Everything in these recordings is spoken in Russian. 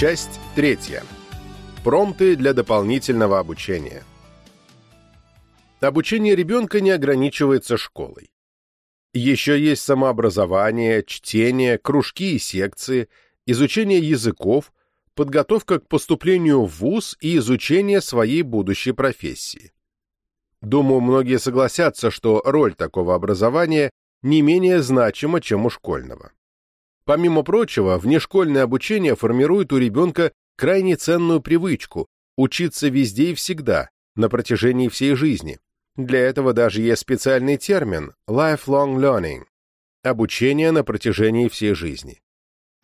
Часть третья. Промпты для дополнительного обучения. Обучение ребенка не ограничивается школой. Еще есть самообразование, чтение, кружки и секции, изучение языков, подготовка к поступлению в ВУЗ и изучение своей будущей профессии. Думаю, многие согласятся, что роль такого образования не менее значима, чем у школьного. Помимо прочего, внешкольное обучение формирует у ребенка крайне ценную привычку – учиться везде и всегда, на протяжении всей жизни. Для этого даже есть специальный термин – lifelong learning – обучение на протяжении всей жизни.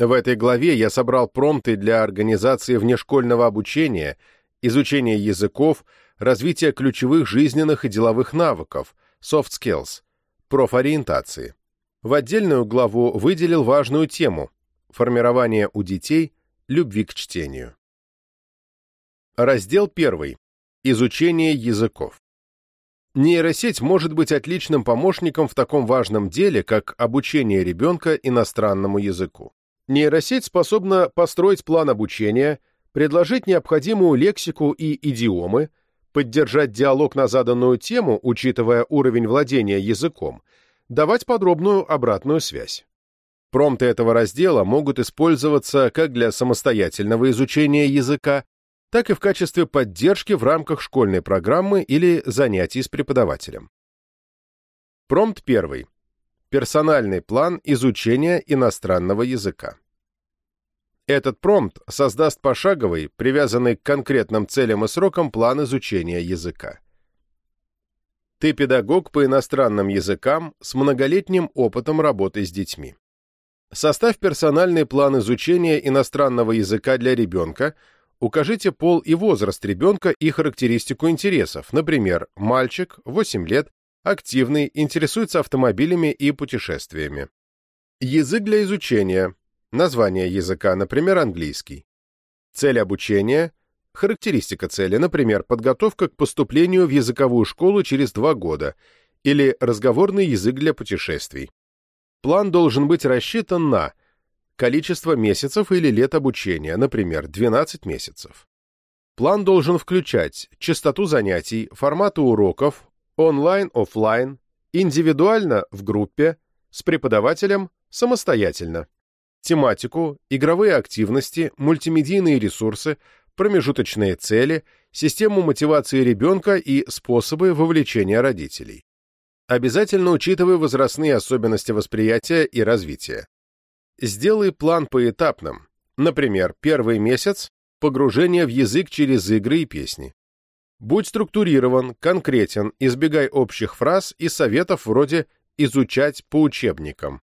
В этой главе я собрал промпты для организации внешкольного обучения, изучения языков, развития ключевых жизненных и деловых навыков, soft skills, профориентации. В отдельную главу выделил важную тему – формирование у детей любви к чтению. Раздел 1. Изучение языков. Нейросеть может быть отличным помощником в таком важном деле, как обучение ребенка иностранному языку. Нейросеть способна построить план обучения, предложить необходимую лексику и идиомы, поддержать диалог на заданную тему, учитывая уровень владения языком, давать подробную обратную связь. Промпты этого раздела могут использоваться как для самостоятельного изучения языка, так и в качестве поддержки в рамках школьной программы или занятий с преподавателем. Промпт 1. Персональный план изучения иностранного языка. Этот промпт создаст пошаговый, привязанный к конкретным целям и срокам план изучения языка. Ты педагог по иностранным языкам с многолетним опытом работы с детьми. Составь персональный план изучения иностранного языка для ребенка, укажите пол и возраст ребенка и характеристику интересов, например, мальчик, 8 лет, активный, интересуется автомобилями и путешествиями. Язык для изучения. Название языка, например, английский. Цель обучения. Характеристика цели, например, подготовка к поступлению в языковую школу через два года или разговорный язык для путешествий. План должен быть рассчитан на количество месяцев или лет обучения, например, 12 месяцев. План должен включать частоту занятий, форматы уроков, онлайн-офлайн, индивидуально в группе, с преподавателем, самостоятельно, тематику, игровые активности, мультимедийные ресурсы, промежуточные цели, систему мотивации ребенка и способы вовлечения родителей. Обязательно учитывай возрастные особенности восприятия и развития. Сделай план поэтапным. Например, первый месяц – погружение в язык через игры и песни. Будь структурирован, конкретен, избегай общих фраз и советов вроде «изучать по учебникам».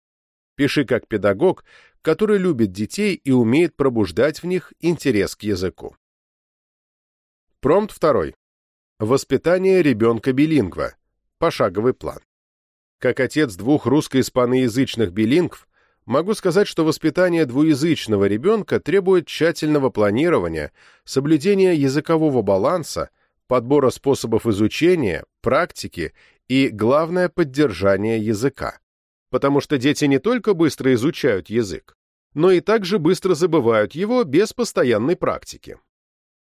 Пиши как педагог, который любит детей и умеет пробуждать в них интерес к языку. Промпт второй. Воспитание ребенка-билингва. Пошаговый план. Как отец двух русско-испаноязычных билингв, могу сказать, что воспитание двуязычного ребенка требует тщательного планирования, соблюдения языкового баланса, подбора способов изучения, практики и, главное, поддержания языка. Потому что дети не только быстро изучают язык, но и также быстро забывают его без постоянной практики.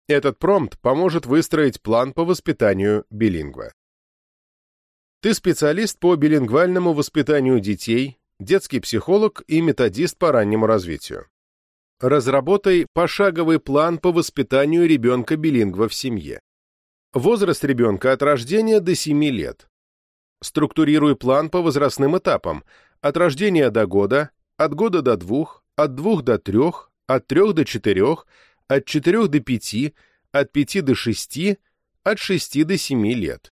Этот промпт поможет выстроить план по воспитанию билингва. Ты специалист по билингвальному воспитанию детей, детский психолог и методист по раннему развитию. Разработай пошаговый план по воспитанию ребенка-билингва в семье. Возраст ребенка от рождения до 7 лет. Структурируй план по возрастным этапам от рождения до года, от года до двух, от двух до трех, от трех до четырех, от четырех до пяти, от пяти до шести, от шести до семи лет.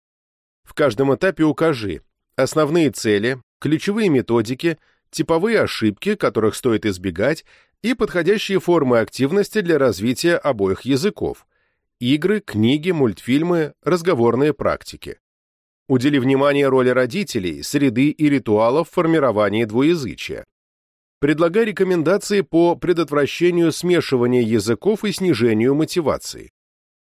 В каждом этапе укажи основные цели, ключевые методики, типовые ошибки, которых стоит избегать, и подходящие формы активности для развития обоих языков – игры, книги, мультфильмы, разговорные практики. Удели внимание роли родителей, среды и ритуалов в формировании двуязычия. Предлагай рекомендации по предотвращению смешивания языков и снижению мотивации.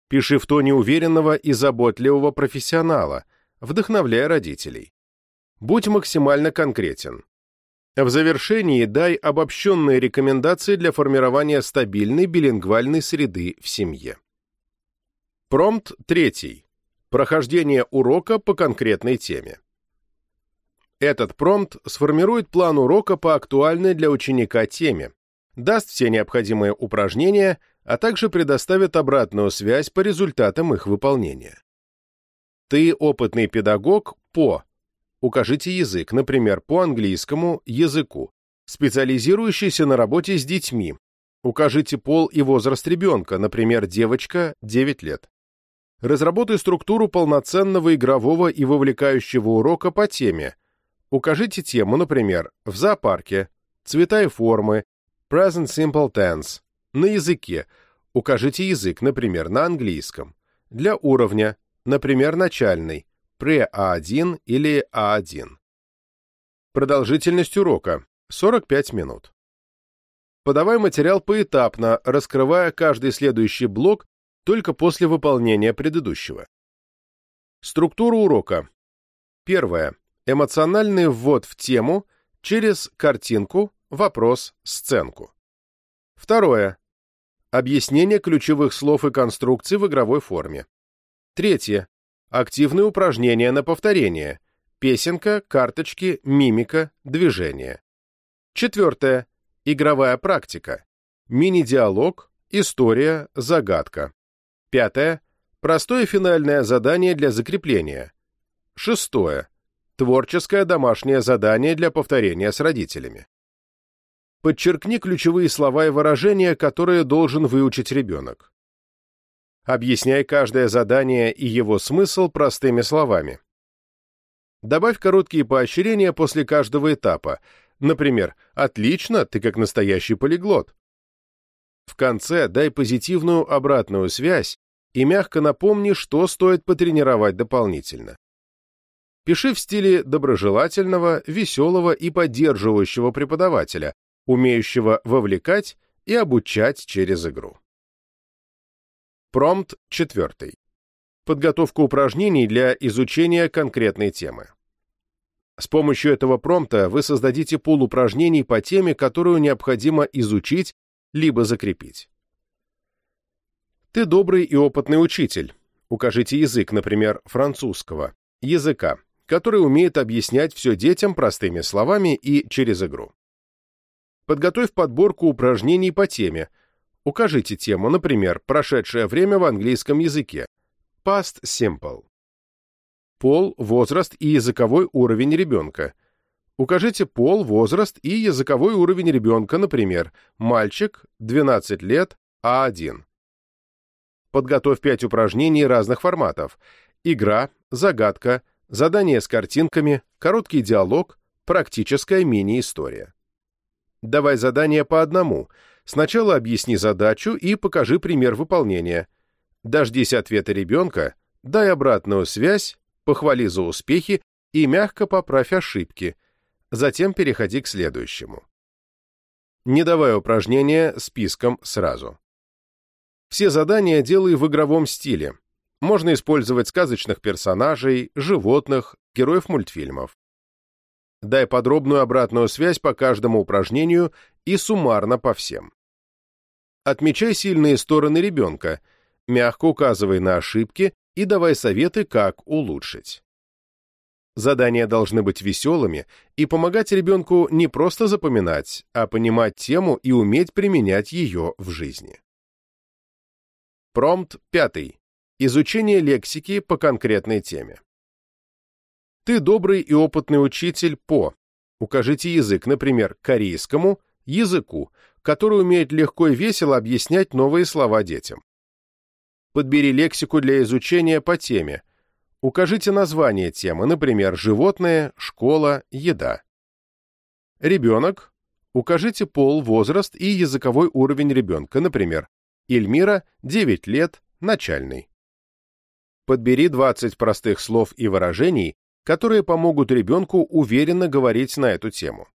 Пиши в тоне уверенного и заботливого профессионала – вдохновляя родителей. Будь максимально конкретен. В завершении дай обобщенные рекомендации для формирования стабильной билингвальной среды в семье. Промпт третий. Прохождение урока по конкретной теме. Этот промпт сформирует план урока по актуальной для ученика теме, даст все необходимые упражнения, а также предоставит обратную связь по результатам их выполнения. Ты опытный педагог по Укажите язык, например, по английскому языку, специализирующийся на работе с детьми. Укажите пол и возраст ребенка, например, девочка, 9 лет. Разработай структуру полноценного игрового и вовлекающего урока по теме. Укажите тему, например, в зоопарке, цвета и формы, present simple tense, на языке. Укажите язык, например, на английском. Для уровня, например, начальный, pre-A1 или A1. Продолжительность урока 45 минут. Подавай материал поэтапно, раскрывая каждый следующий блок только после выполнения предыдущего. Структура урока. Первое. Эмоциональный ввод в тему через картинку, вопрос, сценку. Второе. Объяснение ключевых слов и конструкций в игровой форме. Третье. Активные упражнения на повторение. Песенка, карточки, мимика, движение. Четвертое. Игровая практика. Мини-диалог, история, загадка. Пятое. Простое финальное задание для закрепления. Шестое. Творческое домашнее задание для повторения с родителями. Подчеркни ключевые слова и выражения, которые должен выучить ребенок. Объясняй каждое задание и его смысл простыми словами. Добавь короткие поощрения после каждого этапа. Например, «Отлично, ты как настоящий полиглот». В конце дай позитивную обратную связь и мягко напомни, что стоит потренировать дополнительно. Пиши в стиле доброжелательного, веселого и поддерживающего преподавателя, умеющего вовлекать и обучать через игру. Промпт 4. Подготовка упражнений для изучения конкретной темы. С помощью этого промпта вы создадите пул упражнений по теме, которую необходимо изучить либо закрепить. Ты добрый и опытный учитель. Укажите язык, например, французского, языка, который умеет объяснять все детям простыми словами и через игру. Подготовь подборку упражнений по теме – Укажите тему, например, прошедшее время в английском языке. Past simple. Пол, возраст и языковой уровень ребенка. Укажите пол, возраст и языковой уровень ребенка, например, мальчик, 12 лет, А1. Подготовь 5 упражнений разных форматов. Игра, загадка, задание с картинками, короткий диалог, практическая мини-история. Давай задания по одному – Сначала объясни задачу и покажи пример выполнения. Дождись ответа ребенка, дай обратную связь, похвали за успехи и мягко поправь ошибки. Затем переходи к следующему. Не давай упражнения списком сразу. Все задания делай в игровом стиле. Можно использовать сказочных персонажей, животных, героев мультфильмов. Дай подробную обратную связь по каждому упражнению и суммарно по всем. Отмечай сильные стороны ребенка, мягко указывай на ошибки и давай советы, как улучшить. Задания должны быть веселыми и помогать ребенку не просто запоминать, а понимать тему и уметь применять ее в жизни. Промпт 5. Изучение лексики по конкретной теме. Ты добрый и опытный учитель по. Укажите язык, например, корейскому, языку, который умеет легко и весело объяснять новые слова детям. Подбери лексику для изучения по теме. Укажите название темы, например, животное, школа, еда. Ребенок. Укажите пол, возраст и языковой уровень ребенка, например, Эльмира, 9 лет, начальный. Подбери 20 простых слов и выражений, которые помогут ребенку уверенно говорить на эту тему.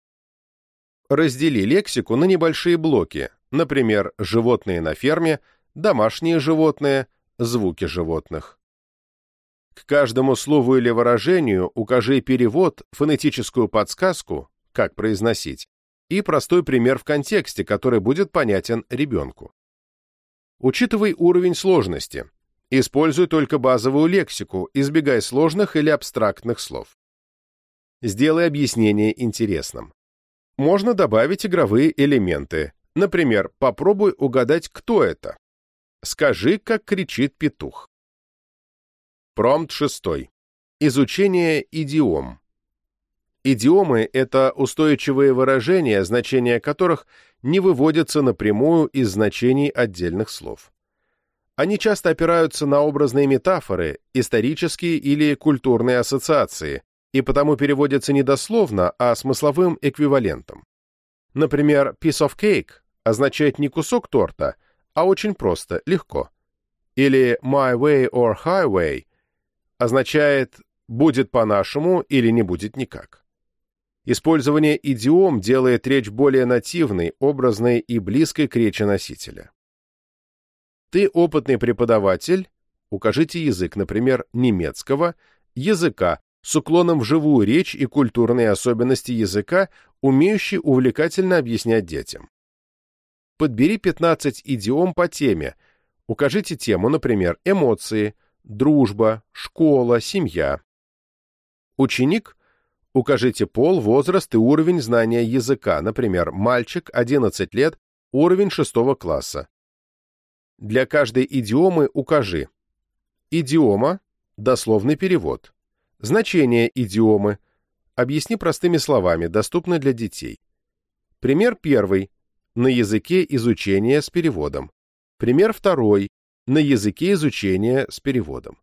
Раздели лексику на небольшие блоки, например, животные на ферме, домашние животные, звуки животных. К каждому слову или выражению укажи перевод, фонетическую подсказку, как произносить, и простой пример в контексте, который будет понятен ребенку. Учитывай уровень сложности. Используй только базовую лексику, избегай сложных или абстрактных слов. Сделай объяснение интересным. Можно добавить игровые элементы. Например, попробуй угадать, кто это. Скажи, как кричит петух. Промпт шестой. Изучение идиом. Идиомы — это устойчивые выражения, значения которых не выводятся напрямую из значений отдельных слов. Они часто опираются на образные метафоры, исторические или культурные ассоциации, и потому переводятся не дословно, а смысловым эквивалентом. Например, piece of cake означает не кусок торта, а очень просто, легко. Или my way or highway означает будет по-нашему или не будет никак. Использование идиом делает речь более нативной, образной и близкой к речи носителя. Ты опытный преподаватель, укажите язык, например, немецкого, языка, с уклоном в живую речь и культурные особенности языка, умеющий увлекательно объяснять детям. Подбери 15 идиом по теме, укажите тему, например, эмоции, дружба, школа, семья. Ученик Укажите пол, возраст и уровень знания языка, например, мальчик, 11 лет, уровень 6 класса. Для каждой идиомы укажи. Идиома – дословный перевод. Значение идиомы. Объясни простыми словами, доступно для детей. Пример первый. На языке изучения с переводом. Пример второй. На языке изучения с переводом.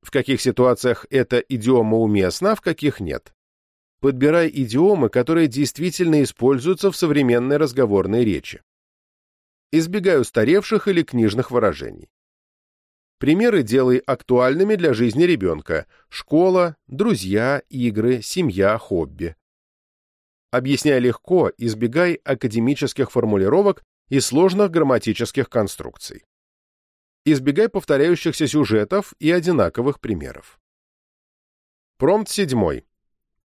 В каких ситуациях эта идиома уместна, в каких нет подбирай идиомы, которые действительно используются в современной разговорной речи. Избегай устаревших или книжных выражений. Примеры делай актуальными для жизни ребенка – школа, друзья, игры, семья, хобби. Объясняй легко, избегай академических формулировок и сложных грамматических конструкций. Избегай повторяющихся сюжетов и одинаковых примеров. Промпт седьмой.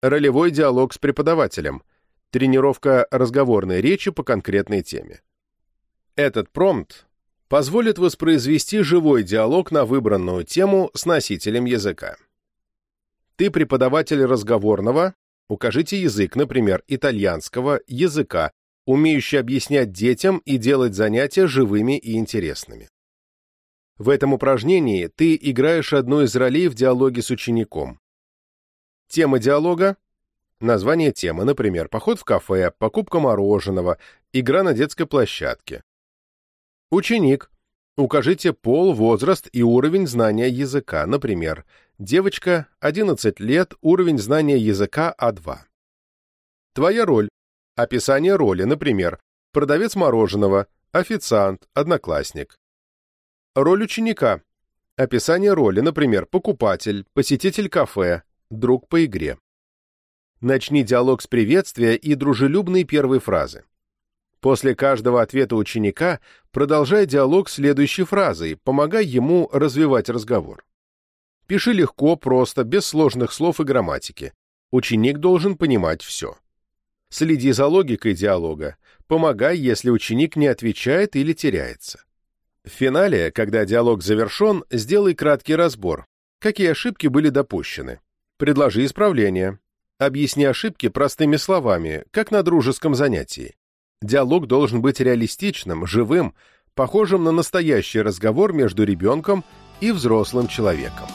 Ролевой диалог с преподавателем. Тренировка разговорной речи по конкретной теме. Этот промпт позволит воспроизвести живой диалог на выбранную тему с носителем языка. Ты преподаватель разговорного, укажите язык, например, итальянского языка, умеющий объяснять детям и делать занятия живыми и интересными. В этом упражнении ты играешь одну из ролей в диалоге с учеником. Тема диалога – название темы, например, поход в кафе, покупка мороженого, игра на детской площадке. Ученик. Укажите пол, возраст и уровень знания языка, например, девочка, 11 лет, уровень знания языка А2. Твоя роль. Описание роли, например, продавец мороженого, официант, одноклассник. Роль ученика. Описание роли, например, покупатель, посетитель кафе, друг по игре. Начни диалог с приветствия и дружелюбной первой фразы. После каждого ответа ученика продолжай диалог следующей фразой, помогай ему развивать разговор. Пиши легко, просто, без сложных слов и грамматики. Ученик должен понимать все. Следи за логикой диалога, помогай, если ученик не отвечает или теряется. В финале, когда диалог завершен, сделай краткий разбор, какие ошибки были допущены. Предложи исправление. Объясни ошибки простыми словами, как на дружеском занятии. Диалог должен быть реалистичным, живым, похожим на настоящий разговор между ребенком и взрослым человеком.